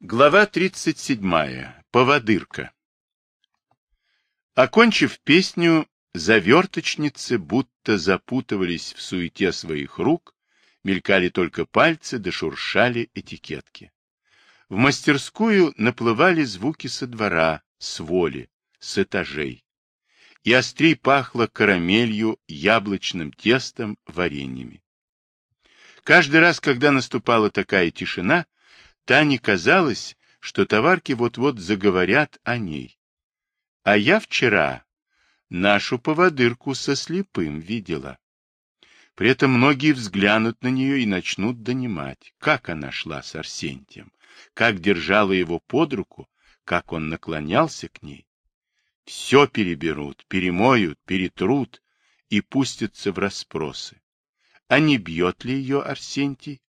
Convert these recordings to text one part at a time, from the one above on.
Глава 37. Поводырка. Окончив песню, заверточницы будто запутывались в суете своих рук, мелькали только пальцы да шуршали этикетки. В мастерскую наплывали звуки со двора, с воли, с этажей. И острей пахло карамелью, яблочным тестом, вареньями. Каждый раз, когда наступала такая тишина, Тане казалось, что товарки вот-вот заговорят о ней. А я вчера нашу поводырку со слепым видела. При этом многие взглянут на нее и начнут донимать, как она шла с Арсентием, как держала его под руку, как он наклонялся к ней. Все переберут, перемоют, перетрут и пустятся в расспросы. А не бьет ли ее Арсентий?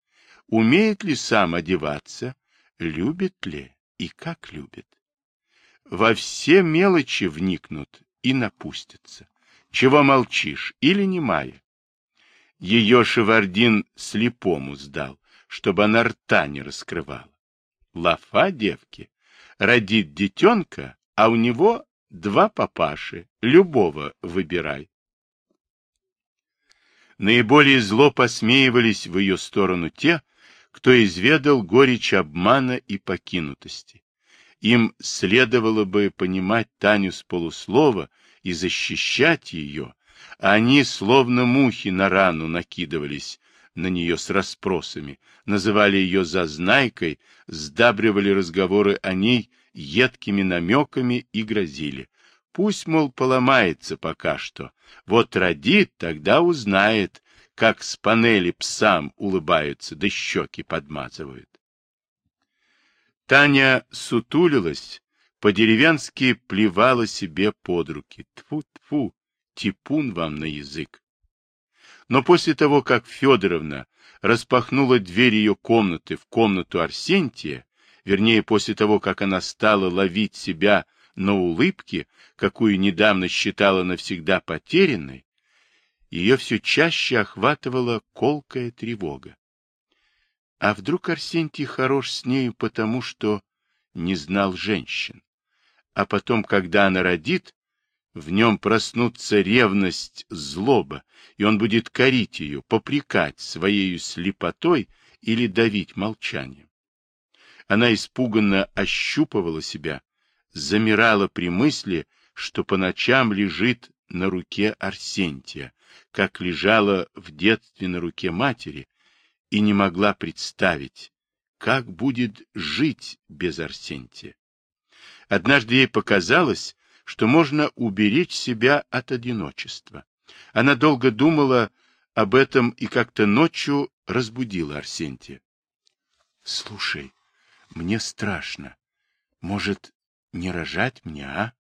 Умеет ли сам одеваться? Любит ли и как любит? Во все мелочи вникнут и напустятся. Чего молчишь или не немая? Ее Шевардин слепому сдал, чтобы она рта не раскрывала. Лафа девки. Родит детенка, а у него два папаши. Любого выбирай. Наиболее зло посмеивались в ее сторону те, кто изведал горечь обмана и покинутости. Им следовало бы понимать Таню с полуслова и защищать ее, а они, словно мухи на рану, накидывались на нее с расспросами, называли ее зазнайкой, сдабривали разговоры о ней едкими намеками и грозили. Пусть, мол, поломается пока что. Вот родит, тогда узнает, как с панели псам улыбаются, да щеки подмазывают. Таня сутулилась, по-деревенски плевала себе под руки. Тфу-тфу, типун вам на язык. Но после того, как Федоровна распахнула дверь ее комнаты в комнату Арсентия, вернее, после того, как она стала ловить себя на улыбке, какую недавно считала навсегда потерянной, ее все чаще охватывала колкая тревога. А вдруг Арсентий хорош с нею потому, что не знал женщин? А потом, когда она родит, в нем проснутся ревность, злоба, и он будет корить ее, попрекать своей слепотой или давить молчанием. Она испуганно ощупывала себя, замирала при мысли, что по ночам лежит на руке Арсентия, как лежала в детстве на руке матери, и не могла представить, как будет жить без Арсентия. Однажды ей показалось, что можно уберечь себя от одиночества. Она долго думала об этом и как-то ночью разбудила Арсентия. — Слушай, мне страшно. Может, не рожать мне, а?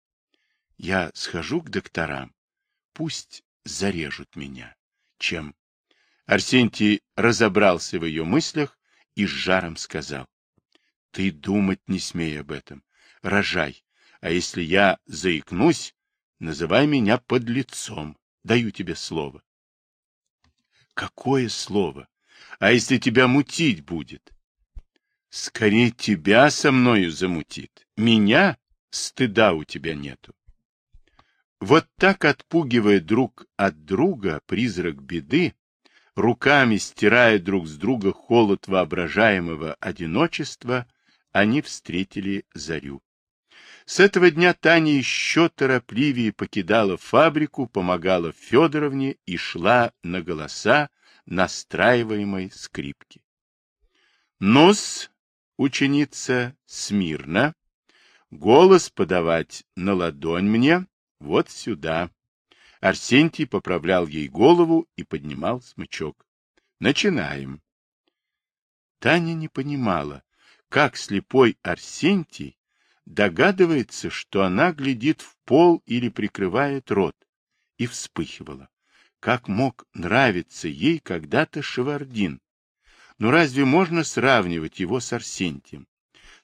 Я схожу к докторам. Пусть зарежут меня, чем... Арсентий разобрался в ее мыслях и с жаром сказал. — Ты думать не смей об этом. Рожай. А если я заикнусь, называй меня под лицом. Даю тебе слово. — Какое слово? А если тебя мутить будет? — Скорее тебя со мною замутит. Меня стыда у тебя нету. Вот так, отпугивая друг от друга призрак беды, руками стирая друг с друга холод воображаемого одиночества, они встретили зарю. С этого дня Таня еще торопливее покидала фабрику, помогала Федоровне и шла на голоса настраиваемой скрипки. Нос, ученица, смирно, голос подавать на ладонь мне, вот сюда. Арсентий поправлял ей голову и поднимал смычок. Начинаем. Таня не понимала, как слепой Арсентий догадывается, что она глядит в пол или прикрывает рот, и вспыхивала. Как мог нравиться ей когда-то Шевардин? Но разве можно сравнивать его с Арсентием?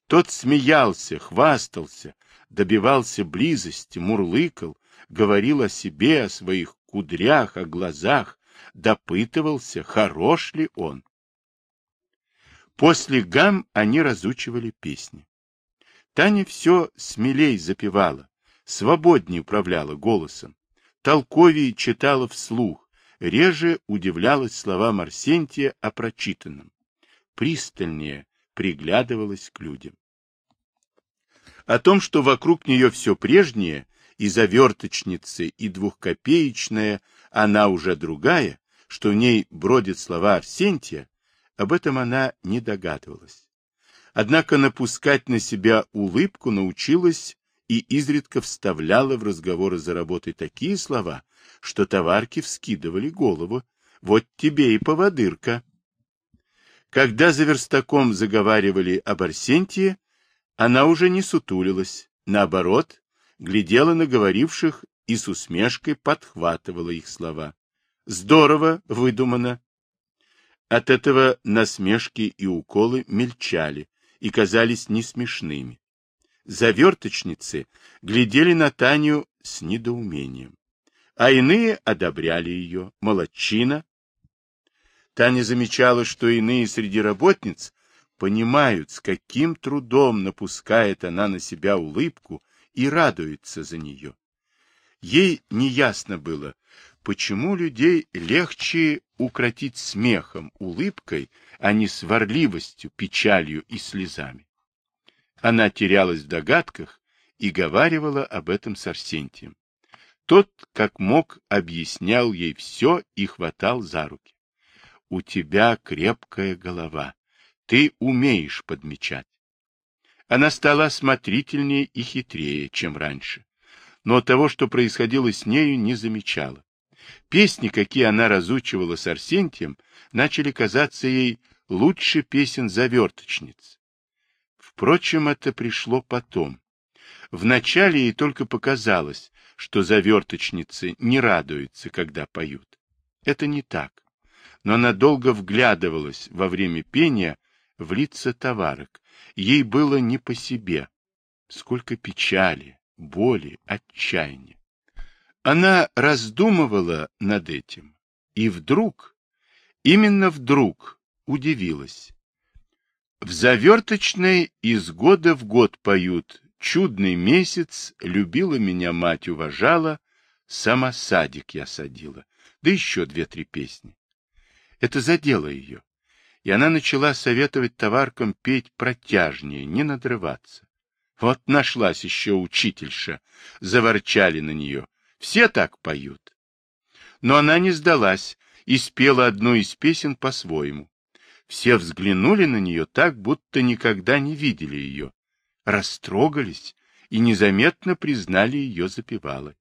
Тот смеялся, хвастался, добивался близости, мурлыкал, говорил о себе, о своих кудрях, о глазах, допытывался, хорош ли он. После гам они разучивали песни. Таня все смелей запевала, свободнее управляла голосом, толковее читала вслух, реже удивлялась словам Арсентия о прочитанном, пристальнее приглядывалась к людям. О том, что вокруг нее все прежнее, и заверточницы, и двухкопеечная, она уже другая, что в ней бродят слова Арсентия, об этом она не догадывалась. Однако напускать на себя улыбку научилась и изредка вставляла в разговоры за работой такие слова, что товарки вскидывали голову. Вот тебе и поводырка. Когда за верстаком заговаривали об Арсентии, она уже не сутулилась, наоборот, глядела на говоривших и с усмешкой подхватывала их слова. Здорово выдумано. От этого насмешки и уколы мельчали и казались несмешными. Заверточницы глядели на Таню с недоумением, а иные одобряли ее. Молодчина. Таня замечала, что иные среди работниц понимают, с каким трудом напускает она на себя улыбку и радуется за нее. Ей неясно было, почему людей легче укротить смехом, улыбкой, а не сварливостью, печалью и слезами. Она терялась в догадках и говаривала об этом с Арсентием. Тот, как мог, объяснял ей все и хватал за руки. «У тебя крепкая голова. Ты умеешь подмечать». Она стала осмотрительнее и хитрее, чем раньше, но того, что происходило с нею, не замечала. Песни, какие она разучивала с Арсентием, начали казаться ей лучше песен заверточниц. Впрочем, это пришло потом. Вначале ей только показалось, что заверточницы не радуются, когда поют. Это не так. Но она долго вглядывалась во время пения в лица товарок. Ей было не по себе. Сколько печали, боли, отчаяния. Она раздумывала над этим, и вдруг, именно вдруг, удивилась. В заверточной из года в год поют «Чудный месяц», «Любила меня мать, уважала», «Сама садик я садила», да еще две-три песни. Это задело ее, и она начала советовать товаркам петь протяжнее, не надрываться. Вот нашлась еще учительша, заворчали на нее. Все так поют. Но она не сдалась и спела одну из песен по-своему. Все взглянули на нее так, будто никогда не видели ее, растрогались и незаметно признали ее запевалой.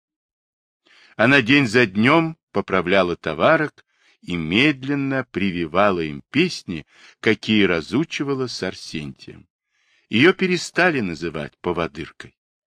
Она день за днем поправляла товарок и медленно прививала им песни, какие разучивала с Арсентием. Ее перестали называть поводыркой.